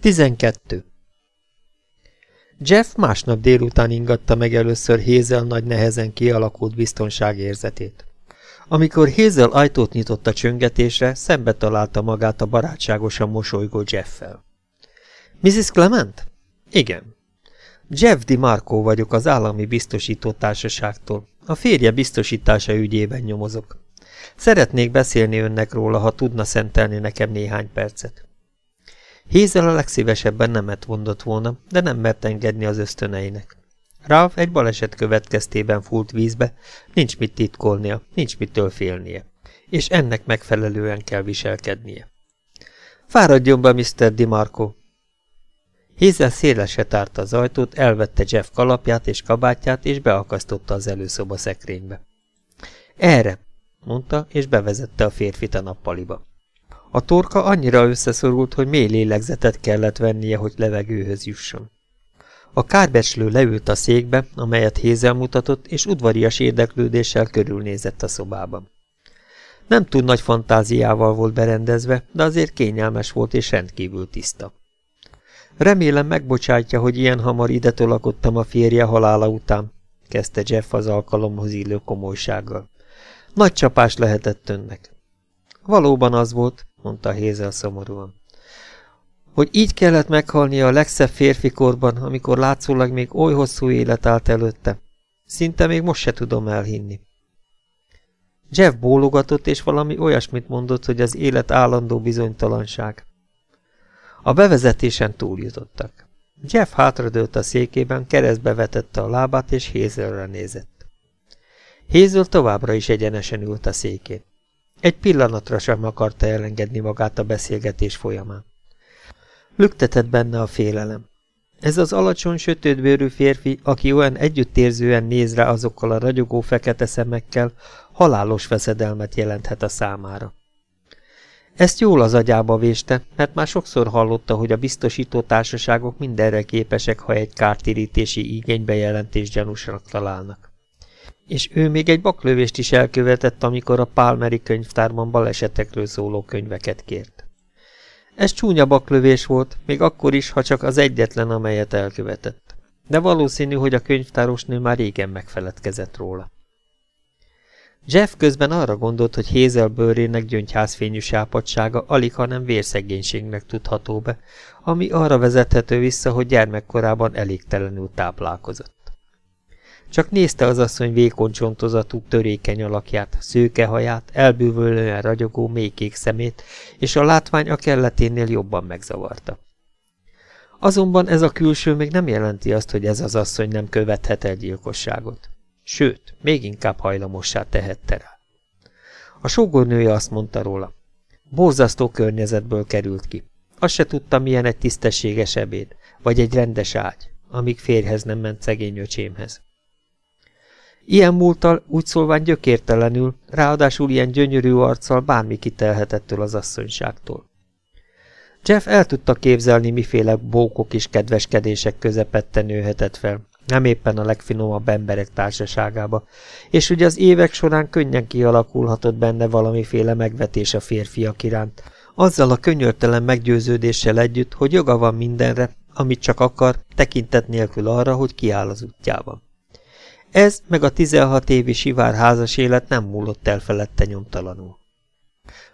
12. Jeff másnap délután ingatta meg először Hézel nagy nehezen kialakult biztonságérzetét. Amikor Hézel ajtót nyitott a csöngetésre, szembe találta magát a barátságosan mosolygó Jeffel. Mrs. Clement? Igen. Jeff Di Marco vagyok az állami biztosító társaságtól. A férje biztosítása ügyében nyomozok. Szeretnék beszélni önnek róla, ha tudna szentelni nekem néhány percet. Hézel a legszívesebben nemet mondott volna, de nem mert engedni az ösztöneinek. Ralph egy baleset következtében fúlt vízbe, nincs mit titkolnia, nincs mitől félnie, és ennek megfelelően kell viselkednie. Fáradjon be, Mr. DiMarco! Hézel szélesre tárta az ajtót, elvette Jeff kalapját és kabátját, és beakasztotta az előszoba szekrénybe. Erre, mondta, és bevezette a férfit a nappaliba. A torka annyira összeszorult, hogy mély lélegzetet kellett vennie, hogy levegőhöz jusson. A kárbecslő leült a székbe, amelyet Hézel mutatott, és udvarias érdeklődéssel körülnézett a szobában. Nem túl nagy fantáziával volt berendezve, de azért kényelmes volt és rendkívül tiszta. Remélem megbocsátja, hogy ilyen hamar ide tolakodtam a férje halála után, kezdte Jeff az alkalomhoz illő komolysággal. Nagy csapás lehetett önnek. Valóban az volt, mondta Hézel szomorúan. Hogy így kellett meghalnia a legszebb férfi korban, amikor látszólag még oly hosszú élet állt előtte. Szinte még most se tudom elhinni. Jeff bólogatott, és valami olyasmit mondott, hogy az élet állandó bizonytalanság. A bevezetésen túljutottak. Jeff hátradőlt a székében, keresztbe vetette a lábát, és Hézelre nézett. Hézel továbbra is egyenesen ült a székén. Egy pillanatra sem akarta elengedni magát a beszélgetés folyamán. Lüktetett benne a félelem. Ez az alacsony, sötétbőrű férfi, aki olyan együttérzően néz rá azokkal a ragyogó fekete szemekkel, halálos veszedelmet jelenthet a számára. Ezt jól az agyába véste, mert már sokszor hallotta, hogy a biztosító társaságok mindenre képesek, ha egy kártérítési igénybejelentést gyanúsnak találnak. És ő még egy baklövést is elkövetett, amikor a Palmeri könyvtárban balesetekről szóló könyveket kért. Ez csúnya baklövés volt, még akkor is, ha csak az egyetlen, amelyet elkövetett. De valószínű, hogy a könyvtárosnő már régen megfeledkezett róla. Jeff közben arra gondolt, hogy Hézel bőrének gyöngyházfényű sápadsága alig, hanem vérszegénységnek tudható be, ami arra vezethető vissza, hogy gyermekkorában elégtelenül táplálkozott. Csak nézte az asszony vékony csontozatú, törékeny alakját, szőke haját, elbűvölően ragyogó, mélykék szemét, és a látvány a kelleténél jobban megzavarta. Azonban ez a külső még nem jelenti azt, hogy ez az asszony nem követhet el gyilkosságot. Sőt, még inkább hajlamossá tehette rá. A sógornője azt mondta róla. Borzasztó környezetből került ki. Azt se tudta, milyen egy tisztességes ebéd, vagy egy rendes ágy, amíg férhez nem ment szegény öcsémhez. Ilyen múltal, úgy szólván gyökértelenül, ráadásul ilyen gyönyörű arccal bármi kitelhetettől az asszonyságtól. Jeff el tudta képzelni, miféle bókok és kedveskedések közepette nőhetett fel, nem éppen a legfinomabb emberek társaságába, és ugye az évek során könnyen kialakulhatott benne valamiféle megvetés a férfiak iránt, azzal a könyörtelen meggyőződéssel együtt, hogy joga van mindenre, amit csak akar, tekintet nélkül arra, hogy kiáll az útjában. Ez meg a 16 évi sivár házas élet nem múlott el felette nyomtalanul.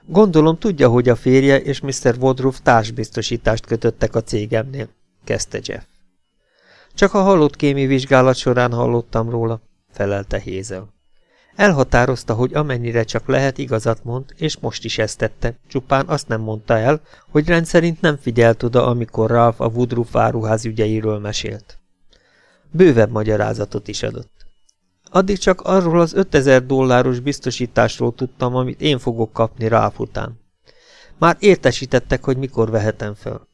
Gondolom tudja, hogy a férje és Mr. Woodruff társbiztosítást kötöttek a cégemnél, kezdte Jeff. Csak a halott kémi vizsgálat során hallottam róla, felelte Hézel. Elhatározta, hogy amennyire csak lehet igazat mond, és most is ezt tette, csupán azt nem mondta el, hogy rendszerint nem figyelt oda, amikor Ralph a Woodruff áruház ügyeiről mesélt. Bővebb magyarázatot is adott. Addig csak arról az 5000 dolláros biztosításról tudtam, amit én fogok kapni Ralph után. Már értesítettek, hogy mikor vehetem fel.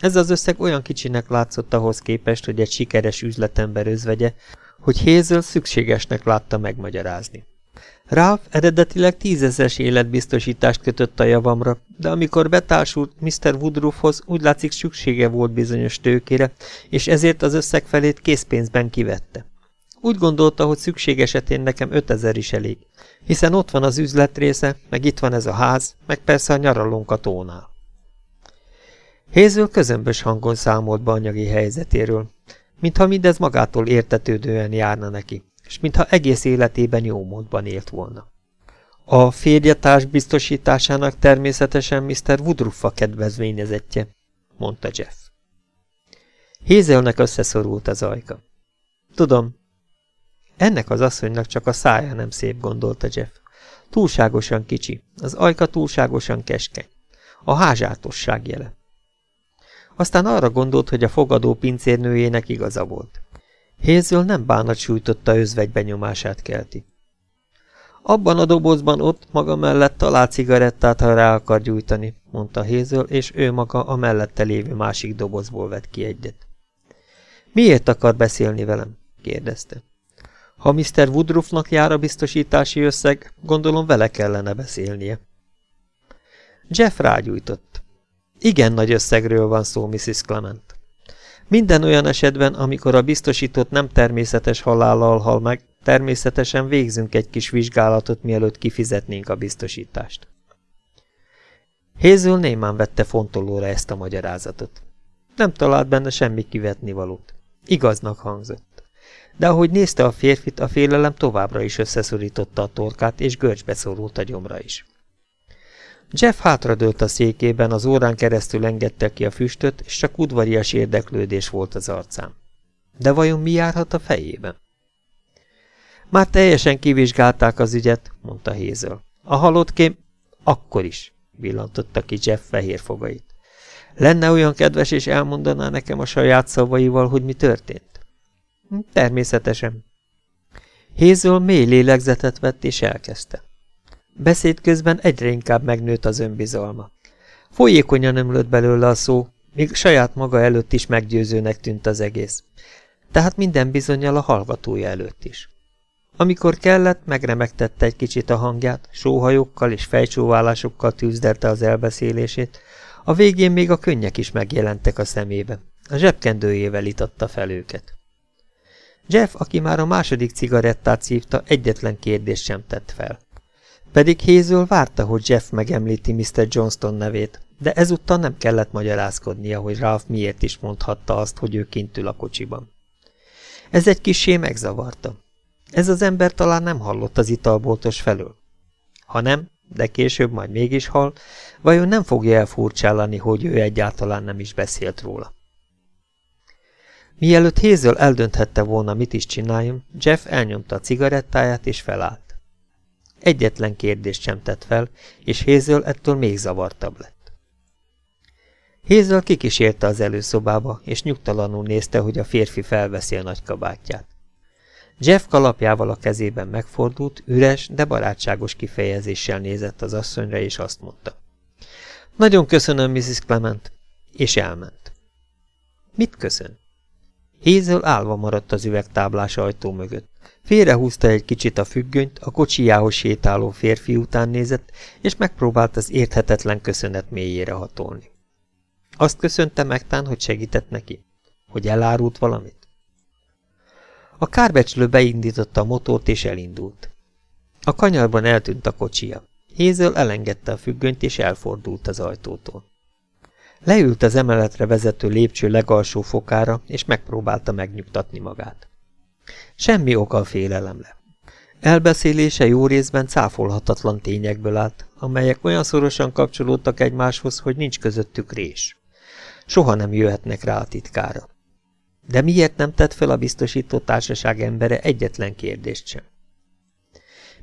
Ez az összeg olyan kicsinek látszott ahhoz képest, hogy egy sikeres üzletember özvegye, hogy Hazel szükségesnek látta megmagyarázni. Ralph eredetileg tízezes életbiztosítást kötött a javamra, de amikor betársult Mr. Woodruffhoz, úgy látszik szüksége volt bizonyos tőkére, és ezért az összeg felét készpénzben kivette. Úgy gondolta, hogy szükség esetén nekem 5000 is elég, hiszen ott van az üzletrésze, meg itt van ez a ház, meg persze a nyaralónk a tónál. Hézől közömbös hangon számolt be anyagi helyzetéről, mintha mindez magától értetődően járna neki, és mintha egész életében jó módban élt volna. A férjetárs biztosításának természetesen Mr. Woodruffa kedvezményezettje, mondta Jeff. Hézelnek összeszorult az ajka. Tudom. Ennek az asszonynak csak a szája nem szép, gondolta Jeff. Túlságosan kicsi, az ajka túlságosan keskeny. A házsátosság jele. Aztán arra gondolt, hogy a fogadó pincérnőjének igaza volt. Hézől nem bánat sújtotta özvegy benyomását kelti. Abban a dobozban ott maga mellett talál cigarettát, ha rá akar gyújtani, mondta Hézől, és ő maga a mellette lévő másik dobozból vett ki egyet. Miért akar beszélni velem? kérdezte. Ha Mr. Woodruffnak jár a biztosítási összeg, gondolom vele kellene beszélnie. Jeff rágyújtott. Igen nagy összegről van szó, Mrs. Clement. Minden olyan esetben, amikor a biztosított nem természetes halállal hal meg, természetesen végzünk egy kis vizsgálatot, mielőtt kifizetnénk a biztosítást. Hézül némán vette fontolóra ezt a magyarázatot. Nem talált benne semmi kivetnivalót. Igaznak hangzott. De ahogy nézte a férfit, a félelem továbbra is összeszorította a torkát, és görcsbe szorult a gyomra is. Jeff hátradőlt a székében, az órán keresztül engedte ki a füstöt, és csak udvarias érdeklődés volt az arcán. De vajon mi járhat a fejében? Már teljesen kivizsgálták az ügyet, mondta Hézől. A halott kém... Akkor is, villantotta ki Jeff fehér fogait. Lenne olyan kedves, és elmondaná nekem a saját szavaival, hogy mi történt? Természetesen. Hézől mély lélegzetet vett, és elkezdte. Beszéd közben egyre inkább megnőtt az önbizalma. Folyékonyan ömlött belőle a szó, még saját maga előtt is meggyőzőnek tűnt az egész. Tehát minden bizonyal a hallgatója előtt is. Amikor kellett, megremegtette egy kicsit a hangját, sóhajokkal és fejcsóválásokkal tűzdelte az elbeszélését, a végén még a könnyek is megjelentek a szemébe. A zsebkendőjével itatta fel őket. Jeff, aki már a második cigarettát szívta, egyetlen kérdést sem tett fel. Pedig Hézől várta, hogy Jeff megemlíti Mr. Johnston nevét, de ezúttal nem kellett magyarázkodnia, hogy Ralph miért is mondhatta azt, hogy ő kint ül a kocsiban. Ez egy kisé megzavarta. Ez az ember talán nem hallott az italboltos felől. Ha nem, de később majd mégis hall, vajon nem fogja elfurcsálani, hogy ő egyáltalán nem is beszélt róla. Mielőtt Hézől eldönthette volna, mit is csináljon, Jeff elnyomta a cigarettáját és felállt. Egyetlen kérdést sem tett fel, és Hézől ettől még zavartabb lett. Hézől kikísérte az előszobába, és nyugtalanul nézte, hogy a férfi felveszi a nagy kabátját. Jeff kalapjával a kezében megfordult, üres, de barátságos kifejezéssel nézett az asszonyra, és azt mondta. Nagyon köszönöm, Mrs. Clement, és elment. Mit köszön? Hézel állva maradt az üvegtáblás ajtó mögött. Félrehúzta egy kicsit a függönyt, a kocsijához sétáló férfi után nézett, és megpróbált az érthetetlen köszönet mélyére hatolni. Azt köszönte megtán, hogy segített neki? Hogy elárult valamit? A kárbecslő beindította a motort és elindult. A kanyarban eltűnt a kocsia. Hézől elengedte a függönyt és elfordult az ajtótól. Leült az emeletre vezető lépcső legalsó fokára, és megpróbálta megnyugtatni magát. Semmi oka a félelemre. Elbeszélése jó részben cáfolhatatlan tényekből állt, amelyek olyan szorosan kapcsolódtak egymáshoz, hogy nincs közöttük rés. Soha nem jöhetnek rá a titkára. De miért nem tett fel a biztosító társaság embere egyetlen kérdést sem?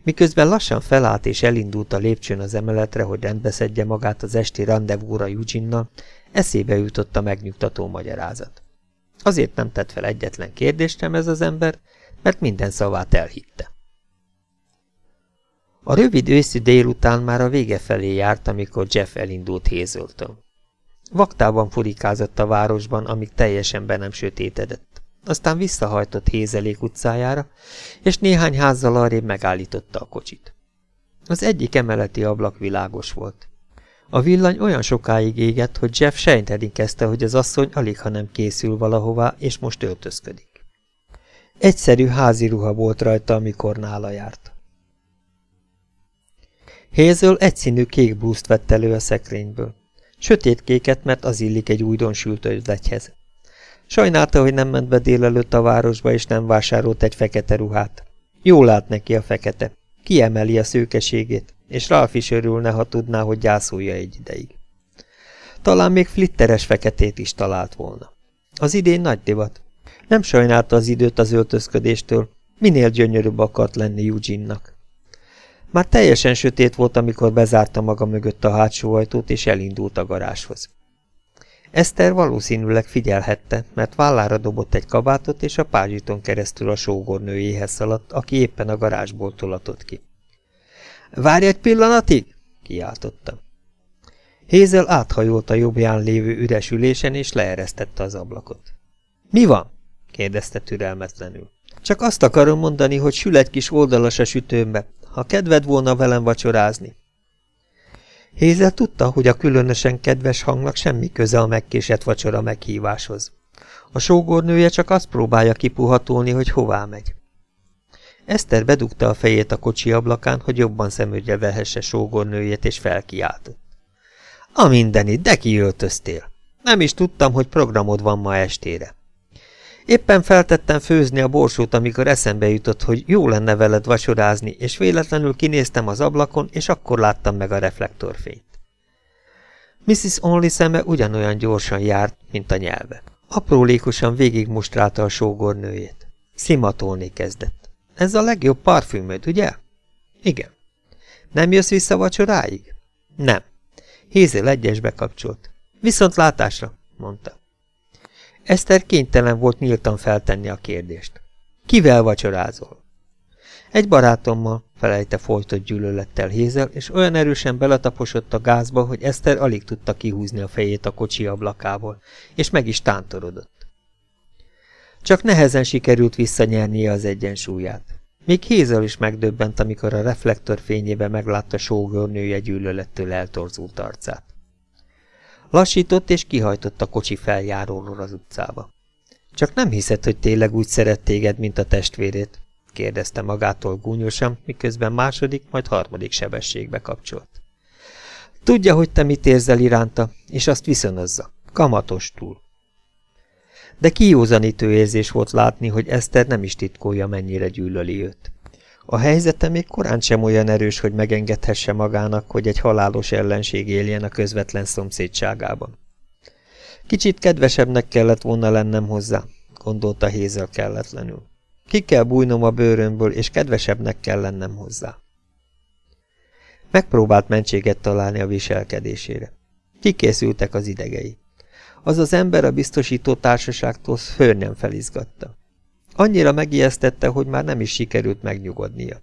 Miközben lassan felállt és elindult a lépcsőn az emeletre, hogy rendbeszedje magát az esti rendezvúra Eugene-nal, eszébe jutott a megnyugtató magyarázat. Azért nem tett fel egyetlen kérdést sem ez az ember, mert minden szavát elhitte. A rövid őszi délután már a vége felé járt, amikor Jeff elindult Hézöltől. Vaktában furikázott a városban, amíg teljesen be nem sötétedett. Aztán visszahajtott Hézelék utcájára, és néhány házzal arrébb megállította a kocsit. Az egyik emeleti ablak világos volt. A villany olyan sokáig égett, hogy Jeff sejteni kezdte, hogy az asszony alig ha nem készül valahová, és most öltözködik. Egyszerű házi ruha volt rajta, amikor nála járt. Hazel egyszínű kék blúzt vett elő a szekrényből. Sötétkéket, mert az illik egy újdonsült ödlethez. Sajnálta, hogy nem ment be délelőtt a városba, és nem vásárolt egy fekete ruhát. Jól lát neki a fekete. Kiemeli a szőkeségét, és Ralph is örülne, ha tudná, hogy gyászolja egy ideig. Talán még flitteres feketét is talált volna. Az idén nagy divat. Nem sajnálta az időt az öltözködéstől, minél gyönyörűbb akart lenni Eugene-nak. Már teljesen sötét volt, amikor bezárta maga mögött a hátsó ajtót, és elindult a garázshoz. Eszter valószínűleg figyelhette, mert vállára dobott egy kabátot, és a pázsiton keresztül a sógornőjéhez szaladt, aki éppen a garázsból tolatott ki. – Várj egy pillanatig! – kiáltotta. Hézel áthajolt a jobbján lévő üres ülésen, és leeresztette az ablakot. – Mi van? – kérdezte türelmetlenül. – Csak azt akarom mondani, hogy sül egy kis oldalas a sütőmbe, ha kedved volna velem vacsorázni. Hézel tudta, hogy a különösen kedves hangnak semmi köze a megkésett vacsora meghíváshoz. A sógornője csak azt próbálja kipuhatolni, hogy hová megy. Eszter bedugta a fejét a kocsi ablakán, hogy jobban szemügyre vehesse sógornőjét, és felkiáltott. A mindenit, de kiöltöztél. Nem is tudtam, hogy programod van ma estére. Éppen feltettem főzni a borsót, amikor eszembe jutott, hogy jó lenne veled vacsorázni, és véletlenül kinéztem az ablakon, és akkor láttam meg a reflektorfényt. Mrs. Only szeme ugyanolyan gyorsan járt, mint a nyelve. Aprólékosan végigmustrálta a sógornőjét. Szimatolni kezdett. Ez a legjobb parfümöd, ugye? Igen. Nem jössz vissza vacsoráig? Nem. Hézél egyes bekapcsolt. Viszont látásra, mondta. Eszter kénytelen volt nyíltan feltenni a kérdést. Kivel vacsorázol? Egy barátommal, felejte folytott gyűlölettel Hézel, és olyan erősen beletaposott a gázba, hogy Eszter alig tudta kihúzni a fejét a kocsi ablakából, és meg is tántorodott. Csak nehezen sikerült visszanyernie az egyensúlyát. Még Hézel is megdöbbent, amikor a reflektor fényébe meglátta sógornője gyűlölettől eltorzult arcát. Lassított és kihajtott a kocsi feljáróról az utcába. Csak nem hiszed, hogy tényleg úgy szeret téged, mint a testvérét? kérdezte magától gúnyosan, miközben második, majd harmadik sebességbe kapcsolt. Tudja, hogy te mit érzel iránta, és azt viszonozza. Kamatos túl. De kiózanító érzés volt látni, hogy Eszter nem is titkolja, mennyire gyűlöli őt. A helyzete még korán sem olyan erős, hogy megengedhesse magának, hogy egy halálos ellenség éljen a közvetlen szomszédságában. Kicsit kedvesebbnek kellett volna lennem hozzá, gondolta Hézel kelletlenül. Ki kell bújnom a bőrömből, és kedvesebbnek kell lennem hozzá. Megpróbált mentséget találni a viselkedésére. Kikészültek az idegei. Az az ember a biztosító társaságtól szörnyen felizgatta. Annyira megijesztette, hogy már nem is sikerült megnyugodnia.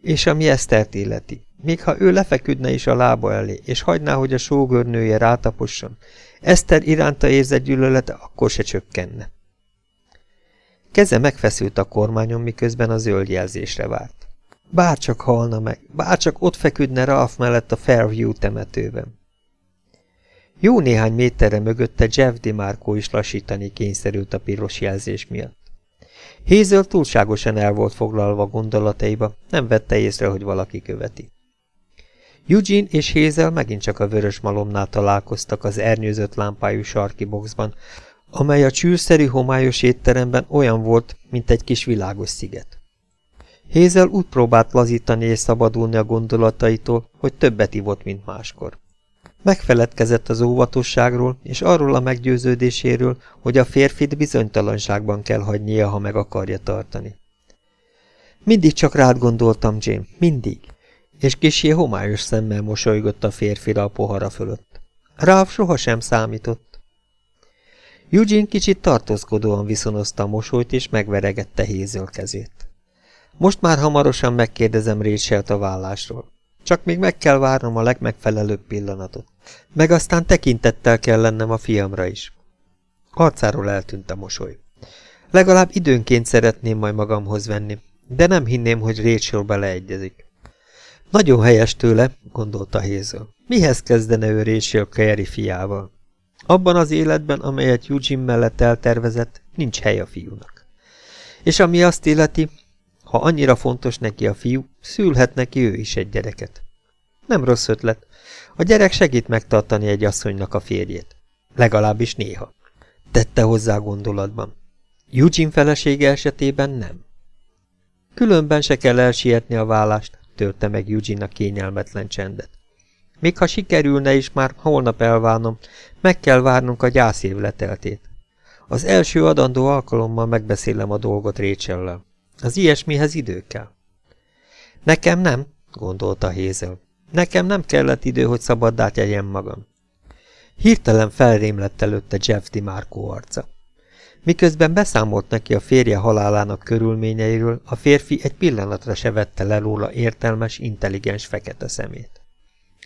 És ami Esztert illeti, még ha ő lefeküdne is a lába elé, és hagyná, hogy a sógörnője rátaposson, Eszter iránta érzett gyűlölete akkor se csökkenne. Keze megfeszült a kormányon, miközben a zöld jelzésre várt. Bárcsak halna meg, bárcsak ott feküdne Ralph mellett a Fairview temetőben. Jó néhány méterre mögötte Jeff DiMarco is lassítani kényszerült a piros jelzés miatt. Hézel túlságosan el volt foglalva gondolataiba, nem vette észre, hogy valaki követi. Eugene és Hézel megint csak a vörös malomnál találkoztak az ernyőzött lámpájú sarki boxban, amely a csűrszerű homályos étteremben olyan volt, mint egy kis világos sziget. Hézel úgy próbált lazítani és szabadulni a gondolataitól, hogy többet ivott, mint máskor. Megfeledkezett az óvatosságról, és arról a meggyőződéséről, hogy a férfit bizonytalanságban kell hagynia, ha meg akarja tartani. Mindig csak rád gondoltam, Jane, mindig, és kisé homályos szemmel mosolygott a férfira a pohara fölött. Ralph sohasem számított. Eugene kicsit tartózkodóan viszonozta a mosolyt, és megveregette Hézöl kezét. Most már hamarosan megkérdezem Rachel-t a vállásról. Csak még meg kell várnom a legmegfelelőbb pillanatot. Meg aztán tekintettel kell lennem a fiamra is. Arcáról eltűnt a mosoly. Legalább időnként szeretném majd magamhoz venni, de nem hinném, hogy Rachel beleegyezik. Nagyon helyes tőle, gondolta Hazel. Mihez kezdene ő Rachel Carey fiával? Abban az életben, amelyet Eugene mellett eltervezett, nincs hely a fiúnak. És ami azt illeti, ha annyira fontos neki a fiú, szülhet neki ő is egy gyereket. Nem rossz ötlet. A gyerek segít megtartani egy asszonynak a férjét. Legalábbis néha. Tette hozzá gondolatban. Eugene felesége esetében nem. Különben se kell elsietni a vállást, törte meg Eugene a kényelmetlen csendet. Még ha sikerülne is, már holnap elválnom, meg kell várnunk a gyászév leteltét. Az első adandó alkalommal megbeszélem a dolgot Récsellel. Az ilyesmihez idő kell. Nekem nem, gondolta Hézel. Nekem nem kellett idő, hogy szabaddá tegyem magam. Hirtelen felrémlett előtte Jeff DiMarco arca. Miközben beszámolt neki a férje halálának körülményeiről, a férfi egy pillanatra se vette le róla értelmes, intelligens fekete szemét.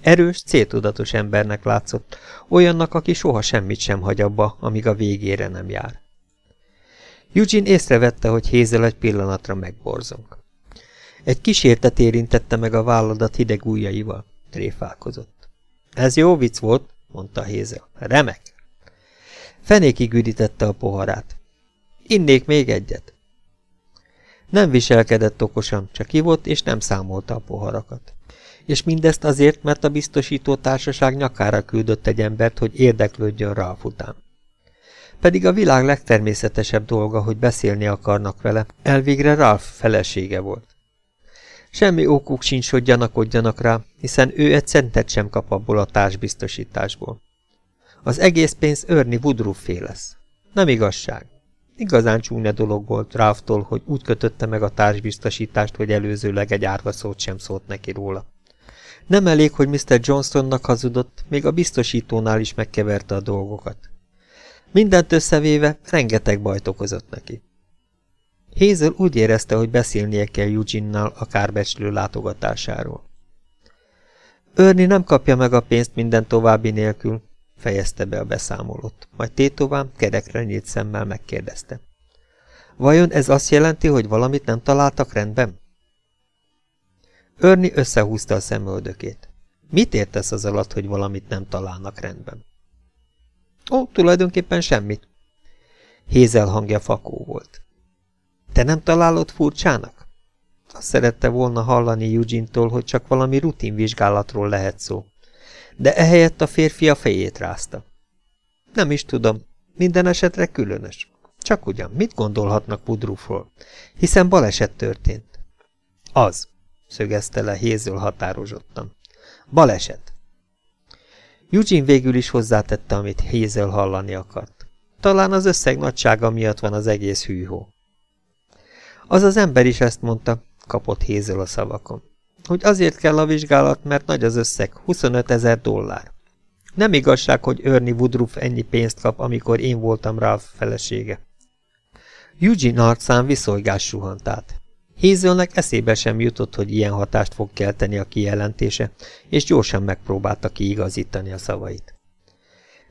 Erős, céltudatos embernek látszott, olyannak, aki soha semmit sem hagy abba, amíg a végére nem jár. Eugene észrevette, hogy Hézel egy pillanatra megborzong. Egy kísértet érintette meg a válladat hideg ujjaival. Tréfálkozott. Ez jó vicc volt, mondta Hézel. Remek. Fenékig üdítette a poharát. Innék még egyet. Nem viselkedett okosan, csak ivott és nem számolta a poharakat. És mindezt azért, mert a biztosító társaság nyakára küldött egy embert, hogy érdeklődjön Ralph után. Pedig a világ legtermészetesebb dolga, hogy beszélni akarnak vele, elvégre Ralph felesége volt. Semmi okuk sincs, hogy gyanakodjanak rá, hiszen ő egy centet sem kap abból a társbiztosításból. Az egész pénz Örni Woodruffé lesz. Nem igazság. Igazán csúnya dolog volt Ralphtól, hogy úgy kötötte meg a társbiztosítást, hogy előzőleg egy árva szót sem szólt neki róla. Nem elég, hogy Mr. Johnstonnak hazudott, még a biztosítónál is megkeverte a dolgokat. Mindent összevéve rengeteg bajt okozott neki. Hazel úgy érezte, hogy beszélnie kell Eugene-nal a kárbecslő látogatásáról. Örni nem kapja meg a pénzt minden további nélkül, fejezte be a beszámolót, majd tétován kerekre nyílt szemmel megkérdezte. Vajon ez azt jelenti, hogy valamit nem találtak rendben? Örni összehúzta a szemöldökét. Mit értesz az alatt, hogy valamit nem találnak rendben? Ó, tulajdonképpen semmit. Hézel hangja fakó volt. Te nem találod furcsának? Azt szerette volna hallani Eugene-tól, hogy csak valami rutinvizsgálatról lehet szó. De ehelyett a férfi a fejét rázta. Nem is tudom, minden esetre különös. Csak ugyan, mit gondolhatnak Pudrufról? Hiszen baleset történt. Az, szögezte le Hézől határozottan. Baleset. Eugene végül is hozzátette, amit Hézel hallani akart. Talán az összeg nagysága miatt van az egész hűhó. Az az ember is ezt mondta, kapott Hézel a szavakon. Hogy azért kell a vizsgálat, mert nagy az összeg, 25 ezer dollár. Nem igazság, hogy Örni Woodruff ennyi pénzt kap, amikor én voltam Ralph felesége. Eugene arcán viszolygás suhant át. Hézölnek eszébe sem jutott, hogy ilyen hatást fog kelteni a kijelentése, és gyorsan megpróbálta kiigazítani a szavait.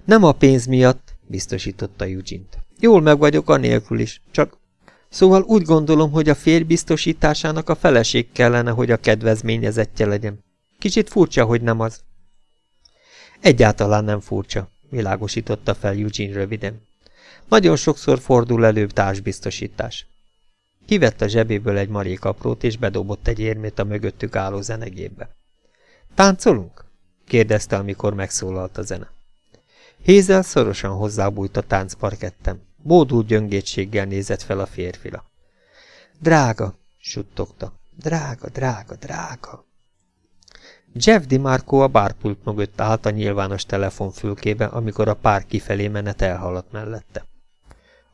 Nem a pénz miatt, biztosította Eugene-t. Jól meg vagyok anélkül is, csak Szóval úgy gondolom, hogy a férj biztosításának a feleség kellene, hogy a kedvezményezettje legyen. Kicsit furcsa, hogy nem az. Egyáltalán nem furcsa, világosította fel Eugene röviden. Nagyon sokszor fordul elő társbiztosítás. Kivett a zsebéből egy marék aprót, és bedobott egy érmét a mögöttük álló zenegébe. Táncolunk? kérdezte, amikor megszólalt a zene. Hézel szorosan hozzábújt a táncparkettem. Bódult gyöngétséggel nézett fel a férfira. Drága, suttogta. Drága, drága, drága. Jeff DiMarco a bárpult mögött állt a nyilvános telefonfülkébe, amikor a pár kifelé menet elhaladt mellette.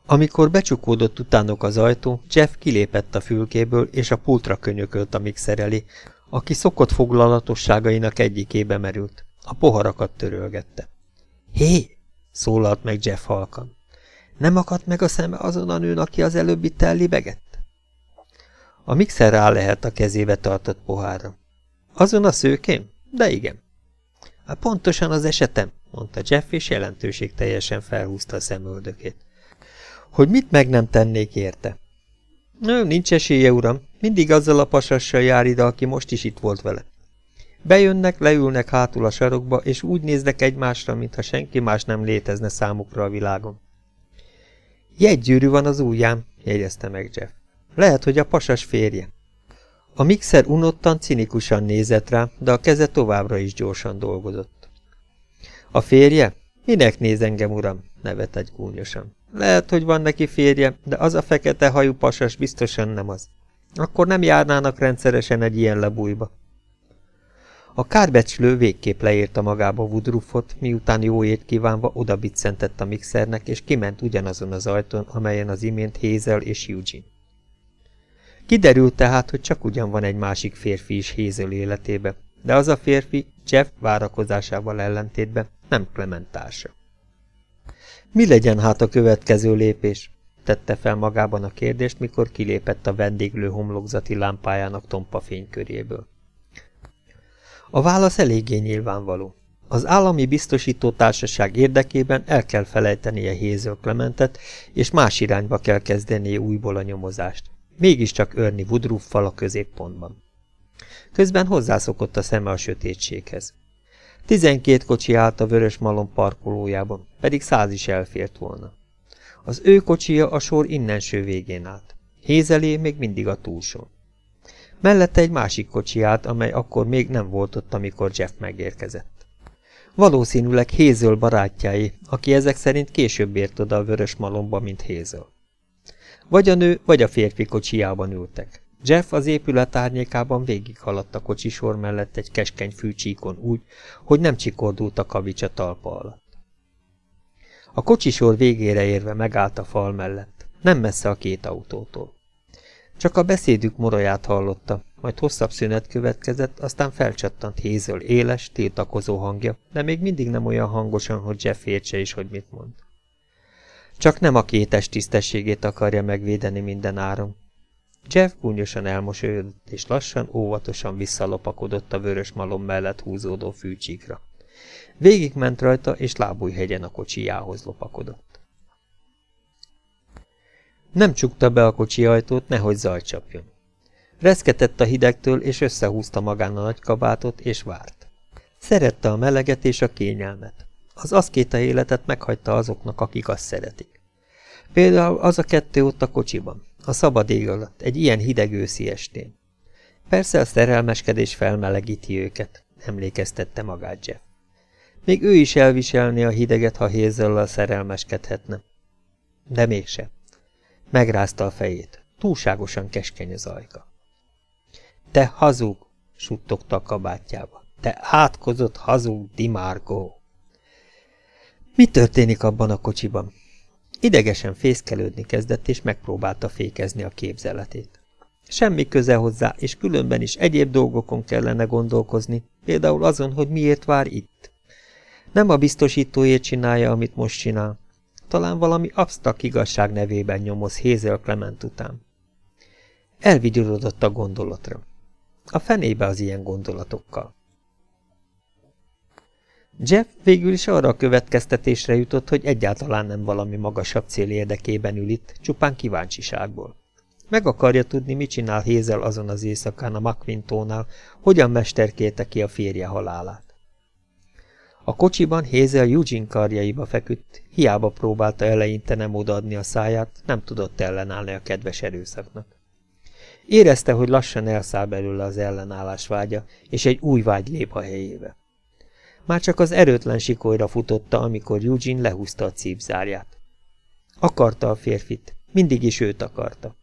Amikor becsukódott utánok az ajtó, Jeff kilépett a fülkéből, és a pultra könyökölt a mixereli, aki szokott foglalatosságainak egyikébe merült. A poharakat törölgette. Hé! szólalt meg Jeff halkan. Nem akadt meg a szeme azon a nőn, aki az előbbi tellibegett? A mixer rá lehet a kezébe tartott pohárra. Azon a szőkém? De igen. Pontosan az esetem, mondta Jeff, és jelentőség teljesen felhúzta a szemöldökét. Hogy mit meg nem tennék érte? Nő, nincs esélye, uram. Mindig azzal a pasassal jár ide, aki most is itt volt vele. Bejönnek, leülnek hátul a sarokba, és úgy néznek egymásra, mintha senki más nem létezne számukra a világon. Jegygyűrű van az ujjám, jegyezte meg Jeff. Lehet, hogy a pasas férje. A mixer unottan, cinikusan nézett rá, de a keze továbbra is gyorsan dolgozott. A férje? Minek néz engem, uram? nevet egy gúnyosan. Lehet, hogy van neki férje, de az a fekete hajú pasas biztosan nem az. Akkor nem járnának rendszeresen egy ilyen lebújba. A kárbecslő végképp leírta magába Woodruffot, miután jó ét kívánva oda biccentett a mixernek, és kiment ugyanazon az ajtón, amelyen az imént Hazel és Eugene. Kiderült tehát, hogy csak ugyan van egy másik férfi is Hazel életébe, de az a férfi Jeff várakozásával ellentétben nem Clement társa. Mi legyen hát a következő lépés? tette fel magában a kérdést, mikor kilépett a vendéglő homlokzati lámpájának tompa fényköréből. A válasz eléggé nyilvánvaló. Az állami biztosító társaság érdekében el kell felejtenie Héző Clementet, és más irányba kell kezdenie újból a nyomozást. Mégiscsak örni Woodruffal a középpontban. Közben hozzászokott a szeme a sötétséghez. Tizenkét kocsi állt a Vörös Malom parkolójában, pedig száz is elfért volna. Az ő kocsija a sor innenső végén állt. Hézelé még mindig a túlsón. Mellette egy másik kocsi állt, amely akkor még nem volt ott, amikor Jeff megérkezett. Valószínűleg Hézöl barátjái, aki ezek szerint később ért oda a Vörös Malomba, mint Hézöl. Vagy a nő, vagy a férfi kocsijában ültek. Jeff az épület árnyékában végighaladt a kocsisor mellett egy keskeny fűcsíkon úgy, hogy nem csikordult a kavics a talpa alatt. A kocsisor végére érve megállt a fal mellett, nem messze a két autótól. Csak a beszédük moraját hallotta, majd hosszabb szünet következett, aztán felcsattant Hézöl éles, tiltakozó hangja, de még mindig nem olyan hangosan, hogy Jeff értse is, hogy mit mond. Csak nem a kétes tisztességét akarja megvédeni minden áron. Jeff gúnyosan elmosolyodott, és lassan, óvatosan visszalopakodott a vörös malom mellett húzódó fűcsíkra. Végigment rajta, és lábújhegyen a kocsijához lopakodott. Nem csukta be a kocsi ajtót, nehogy zaj csapjon. Reszketett a hidegtől, és összehúzta magán a nagy kabátot, és várt. Szerette a meleget és a kényelmet. Az aszkéta életet meghagyta azoknak, akik azt szeretik. Például az a kettő ott a kocsiban, a szabad ég alatt, egy ilyen hideg őszi estén. Persze a szerelmeskedés felmelegíti őket, emlékeztette magát Jeff. Még ő is elviselné a hideget, ha Hézellel szerelmeskedhetne. De mégse. Megrázta a fejét. Túlságosan keskeny az ajka. Te hazug, suttogta a kabátjába. Te átkozott hazug, Dimárgó. Mi történik abban a kocsiban? Idegesen fészkelődni kezdett, és megpróbálta fékezni a képzeletét. Semmi köze hozzá, és különben is egyéb dolgokon kellene gondolkozni, például azon, hogy miért vár itt. Nem a biztosítóért csinálja, amit most csinál. Talán valami absztrakt igazság nevében nyomoz Hézel Clement után. Elvigyorodott a gondolatra. A fenébe az ilyen gondolatokkal. Jeff végül is arra a következtetésre jutott, hogy egyáltalán nem valami magasabb cél érdekében ül itt, csupán kíváncsiságból. Meg akarja tudni, mit csinál Hézel azon az éjszakán a McQuintónál, hogyan mesterkélte ki a férje halálát. A kocsiban Hézel Eugene karjaiba feküdt, hiába próbálta eleinte nem odaadni a száját, nem tudott ellenállni a kedves erőszaknak. Érezte, hogy lassan elszáll belőle az ellenállás vágya, és egy új vágy lép a helyébe. Már csak az erőtlen sikolyra futotta, amikor Eugene lehúzta a cípzárját. Akarta a férfit, mindig is őt akarta.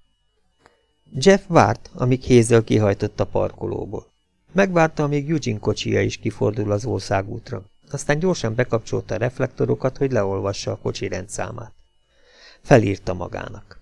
Jeff várt, amíg Hézel kihajtott a parkolóból. Megvárta, amíg Eugene kocsija is kifordul az országútra. Aztán gyorsan bekapcsolta a reflektorokat, hogy leolvassa a kocsi rendszámát. Felírta magának.